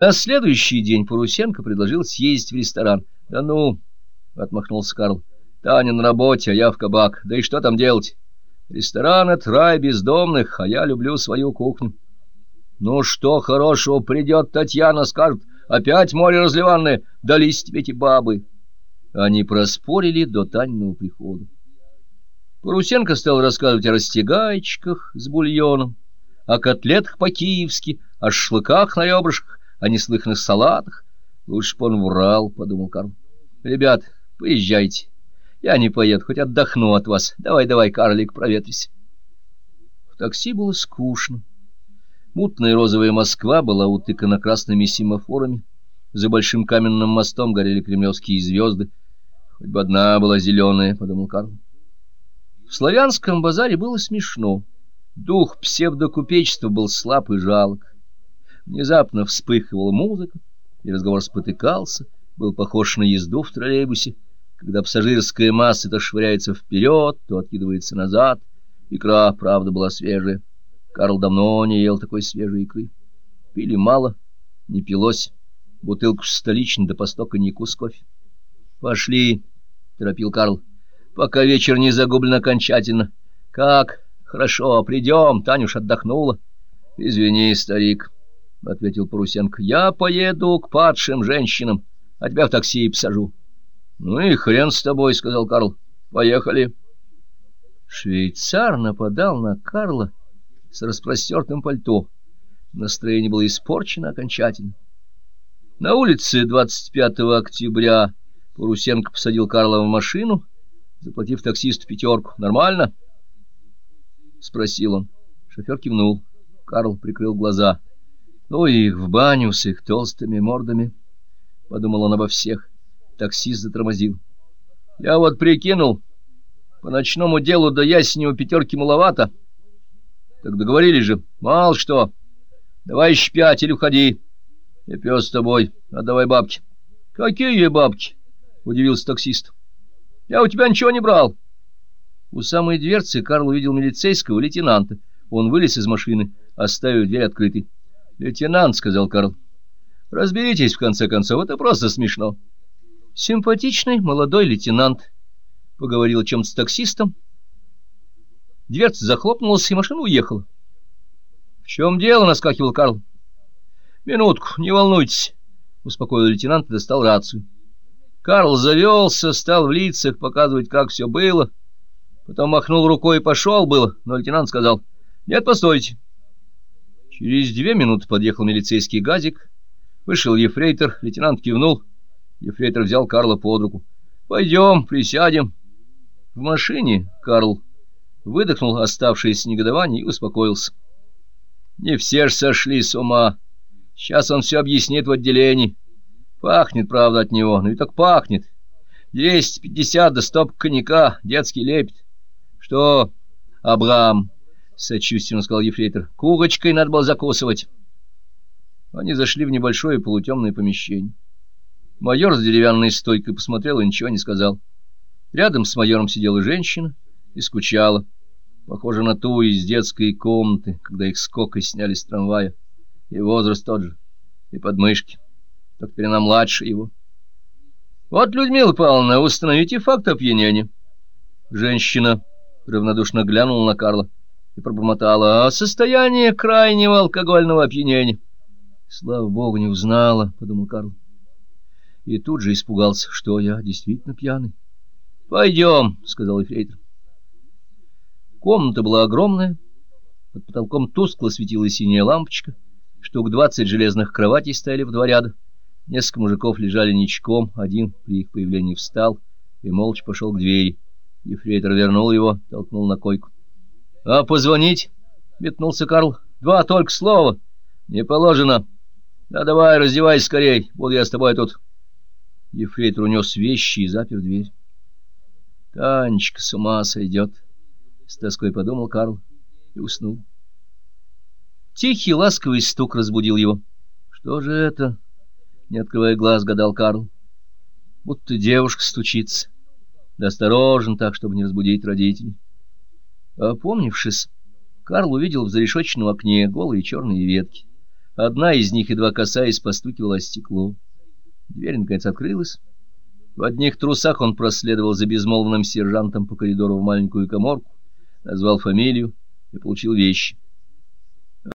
На следующий день Парусенко предложил съездить в ресторан. — Да ну, — отмахнулся Карл, — Таня на работе, а я в кабак. Да и что там делать? Ресторан — это рай бездомных, а я люблю свою кухню. Ну что хорошего придет Татьяна, скажет, опять море разливанное, дались тебе эти бабы. Они проспорили до Таниного прихода. Парусенко стал рассказывать о растягайчиках с бульоном, о котлетах по-киевски, о шашлыках на ребрышках, о неслыханных салатах. Лучше бы он врал, — подумал Карл. — Ребят, поезжайте. Я не поеду, хоть отдохну от вас. Давай-давай, карлик, проветрись. В такси было скучно. Мутная розовая Москва была утыкана красными семафорами. За большим каменным мостом горели кремлевские звезды. Хоть бы одна была зеленая, — подумал Карл. В славянском базаре было смешно. Дух псевдокупечества был слаб и жалок. Внезапно вспыхивала музыка, и разговор спотыкался, был похож на езду в троллейбусе, когда пассажирская масса то швыряется вперед, то откидывается назад. Икра, правда, была свежая. Карл давно не ел такой свежей икры. Пили мало, не пилось. Бутылку столично до постока не кус кофе. — Пошли, — торопил Карл, — пока вечер не загублен окончательно. — Как? Хорошо, придем, Танюш отдохнула. — Извини, старик. — ответил Парусенко. — Я поеду к падшим женщинам, а тебя в такси посажу. — Ну и хрен с тобой, — сказал Карл. — Поехали. Швейцар нападал на Карла с распростертым пальто. Настроение было испорчено окончательно. На улице 25 октября Парусенко посадил Карла в машину, заплатив таксисту пятерку. «Нормально?» — спросил он. Шофер кивнул. Карл прикрыл глаза — ну и их в баню с их толстыми мордами, — подумал он обо всех. Таксист затормозил. — Я вот прикинул, по ночному делу до ясеневого пятерки маловато. Так договорились же. Мало что. Давай еще пять или уходи. Я пес с тобой. Отдавай бабки. — Какие бабки? — удивился таксист. — Я у тебя ничего не брал. У самой дверцы Карл увидел милицейского лейтенанта. Он вылез из машины, оставив дверь открытой. — Лейтенант, — сказал Карл, — разберитесь, в конце концов, это просто смешно. Симпатичный молодой лейтенант поговорил о чем-то с таксистом. Дверца захлопнулась, и машина уехала. — В чем дело? — наскакивал Карл. — Минутку, не волнуйтесь, — успокоил лейтенант и достал рацию. Карл завелся, стал в лицах показывать, как все было. Потом махнул рукой и пошел было, но лейтенант сказал, — Нет, постойте. Через две минуты подъехал милицейский газик. Вышел ефрейтор, лейтенант кивнул. Ефрейтор взял Карла под руку. — Пойдем, присядем. В машине Карл выдохнул оставшееся негодование и успокоился. Не все ж сошли с ума. Сейчас он все объяснит в отделении. Пахнет, правда, от него, но и так пахнет. Двести пятьдесят до стоп коньяка, детский лепет. Что, Абрам? — сочувственно сказал ефрейтор. — Курочкой надо было закусывать. Они зашли в небольшое полутемное помещение. Майор с деревянной стойкой посмотрел и ничего не сказал. Рядом с майором сидела женщина и скучала. Похоже на ту из детской комнаты, когда их скокой сняли с трамвая. И возраст тот же, и подмышки. Так теперь она младше его. — Вот, Людмила Павловна, установите факт опьянения. Женщина равнодушно глянула на Карла и пробормотала о состоянии крайнего алкогольного опьянения. Слава богу, не узнала, — подумал Карл. И тут же испугался, что я действительно пьяный. — Пойдем, — сказал эфрейтор. Комната была огромная. Под потолком тускло светила синяя лампочка. Штук двадцать железных кроватей стояли в два ряда. Несколько мужиков лежали ничком. Один при их появлении встал и молча пошел к двери. Ефрейтор вернул его, толкнул на койку. — А позвонить? — метнулся Карл. — Два только слова. — Не положено. — Да давай, раздевайся скорей, буду я с тобой тут. Ефрейтор унес вещи и запер дверь. — Танечка с ума сойдет, — с тоской подумал Карл и уснул. Тихий ласковый стук разбудил его. — Что же это? — не открывая глаз, гадал Карл. Будто девушка стучится. Да осторожен так, чтобы не разбудить родителей. Опомнившись, Карл увидел в зарешоченном окне голые черные ветки. Одна из них, едва касаясь, постукивала стекло. Дверь, наконец, открылась. В одних трусах он проследовал за безмолвным сержантом по коридору в маленькую коморку, назвал фамилию и получил вещи.